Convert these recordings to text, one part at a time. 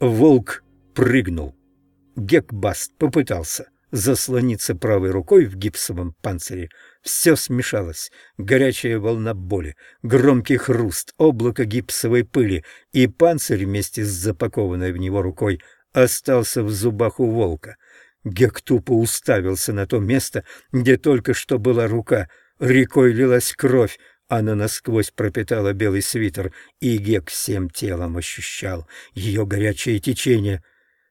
Волк прыгнул. Гекбаст попытался заслониться правой рукой в гипсовом панцире. Все смешалось. Горячая волна боли, громкий хруст, облако гипсовой пыли, и панцирь вместе с запакованной в него рукой остался в зубах у волка. Гек тупо уставился на то место, где только что была рука. Рекой лилась кровь, она насквозь пропитала белый свитер, и Гек всем телом ощущал ее горячее течение.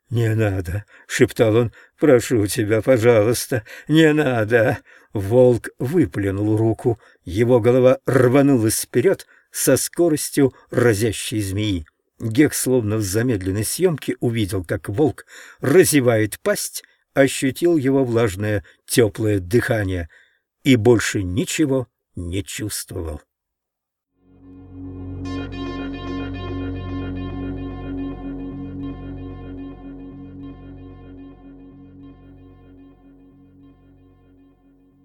«Не надо!» — шептал он. «Прошу тебя, пожалуйста, не надо!» Волк выплюнул руку. Его голова рванулась вперед со скоростью разящей змеи. Гек, словно в замедленной съемке, увидел, как волк разевает пасть, ощутил его влажное теплое дыхание и больше ничего не чувствовал.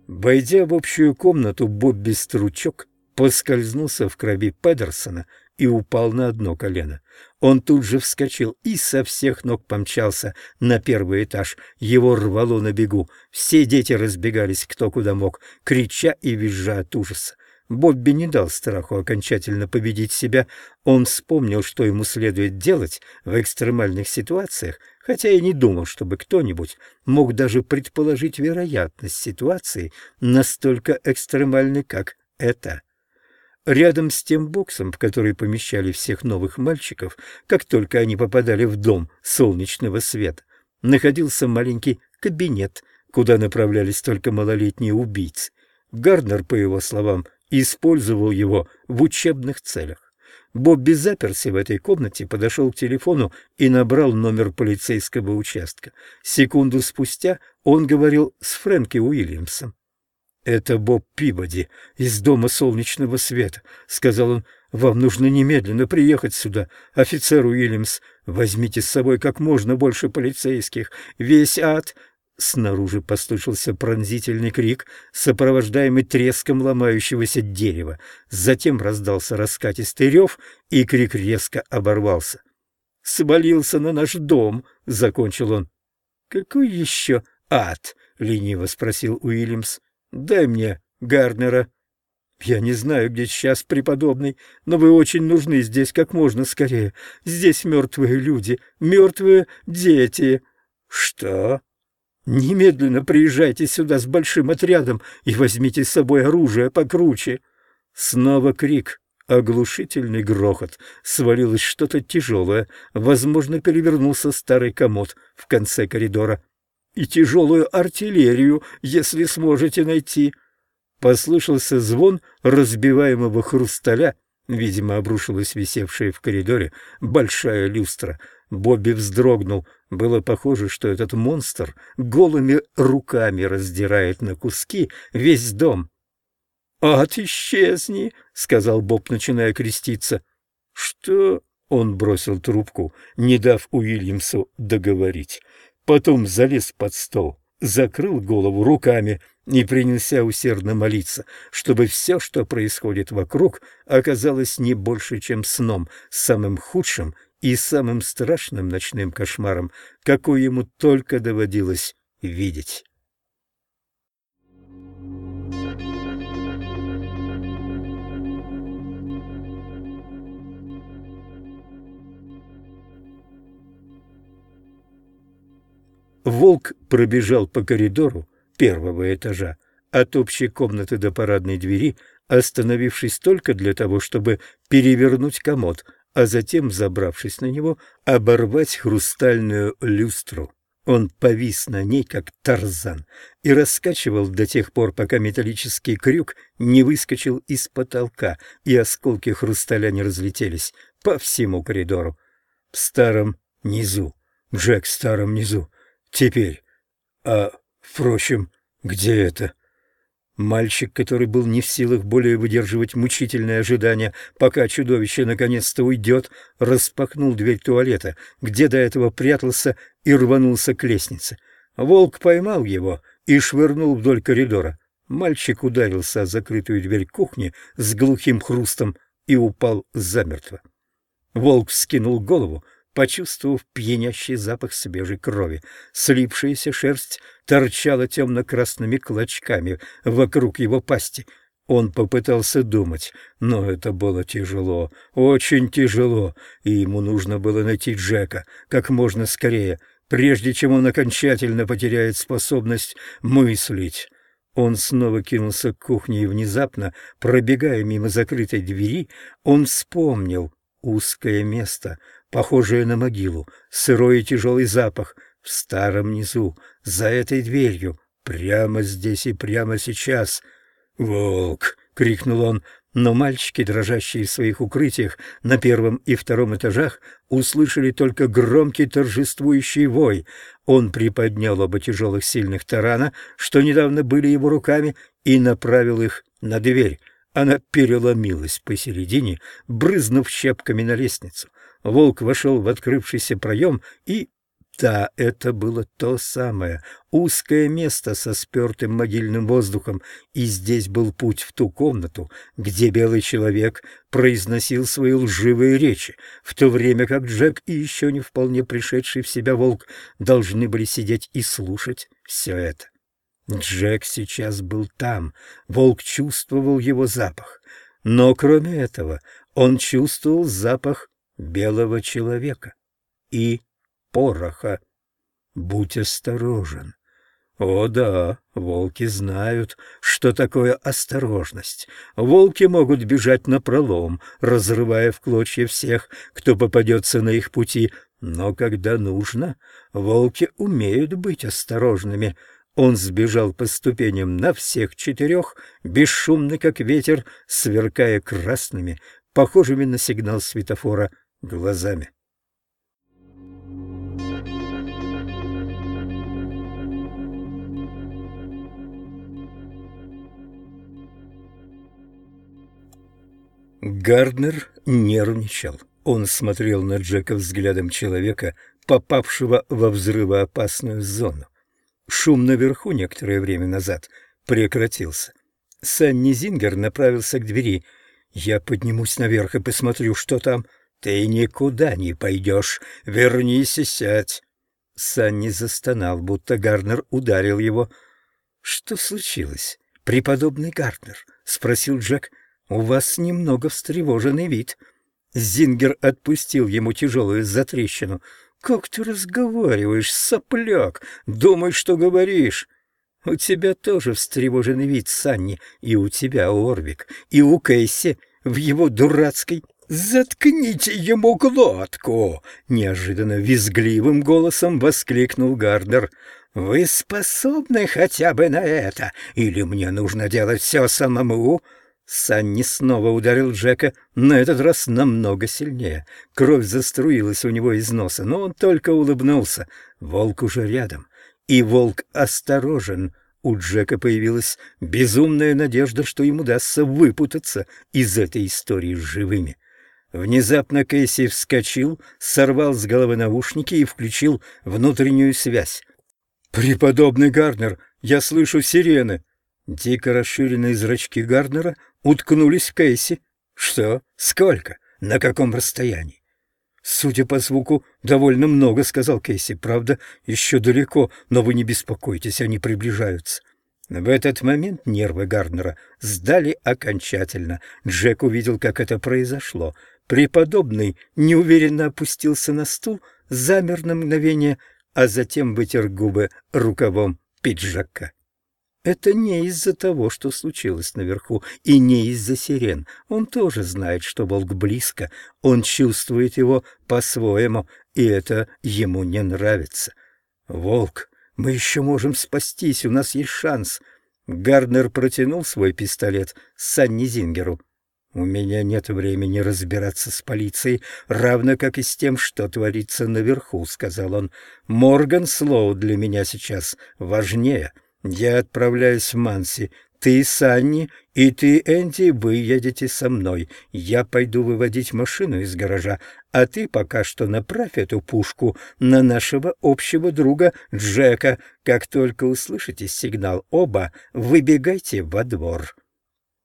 Войдя в общую комнату, Бобби Стручок поскользнулся в крови Педерсона и упал на одно колено. Он тут же вскочил и со всех ног помчался на первый этаж. Его рвало на бегу. Все дети разбегались кто куда мог, крича и визжа от ужаса. Бобби не дал страху окончательно победить себя. Он вспомнил, что ему следует делать в экстремальных ситуациях, хотя и не думал, чтобы кто-нибудь мог даже предположить вероятность ситуации настолько экстремальной, как это. Рядом с тем боксом, в который помещали всех новых мальчиков, как только они попадали в дом солнечного света, находился маленький кабинет, куда направлялись только малолетние убийцы. Гарднер, по его словам, использовал его в учебных целях. Бобби заперся в этой комнате, подошел к телефону и набрал номер полицейского участка. Секунду спустя он говорил с Фрэнки Уильямсом. «Это Боб Пибоди из Дома Солнечного Света», — сказал он. «Вам нужно немедленно приехать сюда, офицер Уильямс. Возьмите с собой как можно больше полицейских. Весь ад...» Снаружи послышался пронзительный крик, сопровождаемый треском ломающегося дерева. Затем раздался раскатистый рев, и крик резко оборвался. «Свалился на наш дом», — закончил он. «Какой еще ад?» — лениво спросил Уильямс. Дай мне Гарнера. Я не знаю, где сейчас преподобный, но вы очень нужны здесь как можно скорее. Здесь мертвые люди, мертвые дети. Что? Немедленно приезжайте сюда с большим отрядом и возьмите с собой оружие покруче. Снова крик. Оглушительный грохот. Свалилось что-то тяжелое. Возможно, перевернулся старый комод в конце коридора и тяжелую артиллерию, если сможете найти. Послышался звон разбиваемого хрусталя. Видимо, обрушилась висевшая в коридоре большая люстра. Бобби вздрогнул. Было похоже, что этот монстр голыми руками раздирает на куски весь дом. «Ад, исчезни!» — сказал Боб, начиная креститься. «Что?» — он бросил трубку, не дав Уильямсу договорить. Потом залез под стол, закрыл голову руками и принялся усердно молиться, чтобы все, что происходит вокруг, оказалось не больше, чем сном, самым худшим и самым страшным ночным кошмаром, какой ему только доводилось видеть. Волк пробежал по коридору первого этажа от общей комнаты до парадной двери, остановившись только для того, чтобы перевернуть комод, а затем, забравшись на него, оборвать хрустальную люстру. Он повис на ней, как тарзан, и раскачивал до тех пор, пока металлический крюк не выскочил из потолка, и осколки хрусталя не разлетелись по всему коридору. В старом низу, Джек в старом низу, теперь. А, впрочем, где это? Мальчик, который был не в силах более выдерживать мучительное ожидание, пока чудовище наконец-то уйдет, распахнул дверь туалета, где до этого прятался, и рванулся к лестнице. Волк поймал его и швырнул вдоль коридора. Мальчик ударился о закрытую дверь кухни с глухим хрустом и упал замертво. Волк вскинул голову, почувствовав пьянящий запах свежей крови. Слипшаяся шерсть торчала темно-красными клочками вокруг его пасти. Он попытался думать, но это было тяжело, очень тяжело, и ему нужно было найти Джека как можно скорее, прежде чем он окончательно потеряет способность мыслить. Он снова кинулся к кухне и внезапно, пробегая мимо закрытой двери, он вспомнил узкое место, похожее на могилу, сырой и тяжелый запах в старом низу, за этой дверью, прямо здесь и прямо сейчас. «Волк!» — крикнул он, но мальчики, дрожащие в своих укрытиях на первом и втором этажах, услышали только громкий торжествующий вой. Он приподнял оба тяжелых сильных тарана, что недавно были его руками, и направил их на дверь. Она переломилась посередине, брызнув щепками на лестницу. Волк вошел в открывшийся проем и да, это было то самое узкое место со спертым могильным воздухом, и здесь был путь в ту комнату, где белый человек произносил свои лживые речи, в то время как Джек и еще не вполне пришедший в себя волк должны были сидеть и слушать все это. Джек сейчас был там, волк чувствовал его запах, но кроме этого он чувствовал запах белого человека и пороха. Будь осторожен. О да, волки знают, что такое осторожность. Волки могут бежать напролом, разрывая в клочья всех, кто попадется на их пути, но когда нужно, волки умеют быть осторожными. Он сбежал по ступеням на всех четырех, бесшумный как ветер, сверкая красными, похожими на сигнал светофора, глазами. Гарднер нервничал. Он смотрел на Джека взглядом человека, попавшего во взрывоопасную зону. Шум наверху некоторое время назад прекратился. Санни Зингер направился к двери. «Я поднимусь наверх и посмотрю, что там». «Ты никуда не пойдешь. Вернись и сядь». Санни застонал, будто Гарнер ударил его. «Что случилось, преподобный Гарнер?» — спросил Джек. «У вас немного встревоженный вид». Зингер отпустил ему тяжелую затрещину. «Как ты разговариваешь, сопляк? Думай, что говоришь». «У тебя тоже встревоженный вид, Санни, и у тебя, Орвик, и у Кейси в его дурацкой...» «Заткните ему глотку!» — неожиданно визгливым голосом воскликнул Гардер. «Вы способны хотя бы на это? Или мне нужно делать все самому?» Санни снова ударил Джека, на этот раз намного сильнее. Кровь заструилась у него из носа, но он только улыбнулся. Волк уже рядом. И волк осторожен. У Джека появилась безумная надежда, что ему удастся выпутаться из этой истории живыми. Внезапно Кейси вскочил, сорвал с головы наушники и включил внутреннюю связь. «Преподобный Гарнер, я слышу сирены!» Дико расширенные зрачки Гарднера уткнулись в Кейси. «Что? Сколько? На каком расстоянии?» «Судя по звуку, довольно много», — сказал Кейси. «Правда, еще далеко, но вы не беспокойтесь, они приближаются». В этот момент нервы Гарднера сдали окончательно. Джек увидел, как это произошло. Преподобный неуверенно опустился на стул, замер на мгновение, а затем вытер губы рукавом пиджака. Это не из-за того, что случилось наверху, и не из-за сирен. Он тоже знает, что волк близко, он чувствует его по-своему, и это ему не нравится. «Волк, мы еще можем спастись, у нас есть шанс». Гарднер протянул свой пистолет Санни Зингеру. «У меня нет времени разбираться с полицией, равно как и с тем, что творится наверху», — сказал он. «Морган Слоу для меня сейчас важнее». Я отправляюсь в Манси. Ты, Санни, и ты, Энди, вы едете со мной. Я пойду выводить машину из гаража, а ты пока что направь эту пушку на нашего общего друга Джека. Как только услышите сигнал оба, выбегайте во двор.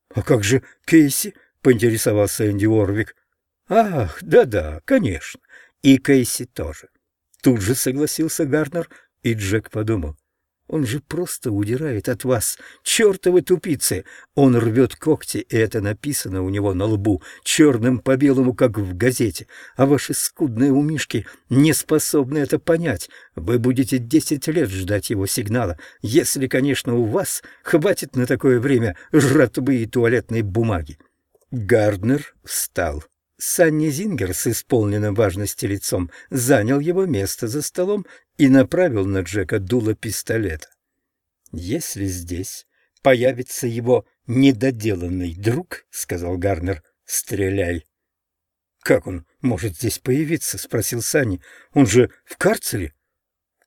— А как же Кейси? — поинтересовался Энди Уорвик. — Ах, да-да, конечно. И Кейси тоже. Тут же согласился Гарнер, и Джек подумал. Он же просто удирает от вас. Чертовы тупицы! Он рвет когти, и это написано у него на лбу, черным по белому, как в газете. А ваши скудные умишки не способны это понять. Вы будете десять лет ждать его сигнала, если, конечно, у вас хватит на такое время жратвы и туалетной бумаги. Гарднер встал. Санни Зингер с исполненным важности лицом занял его место за столом и направил на Джека дуло пистолета. «Если здесь появится его недоделанный друг, — сказал Гарнер, — стреляй». «Как он может здесь появиться?» — спросил Санни. «Он же в карцере?»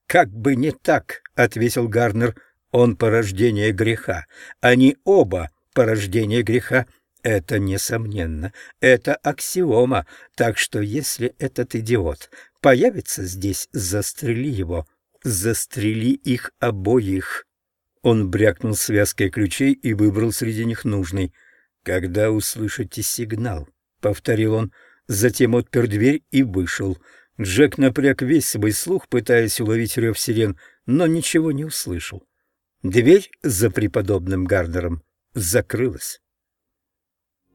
«Как бы не так», — ответил Гарнер. «Он порождение греха. Они оба порождение греха. Это несомненно, это аксиома, так что если этот идиот появится здесь, застрели его, застрели их обоих. Он брякнул связкой ключей и выбрал среди них нужный. «Когда услышите сигнал», — повторил он, затем отпер дверь и вышел. Джек напряг весь свой слух, пытаясь уловить рев сирен, но ничего не услышал. Дверь за преподобным Гардером закрылась.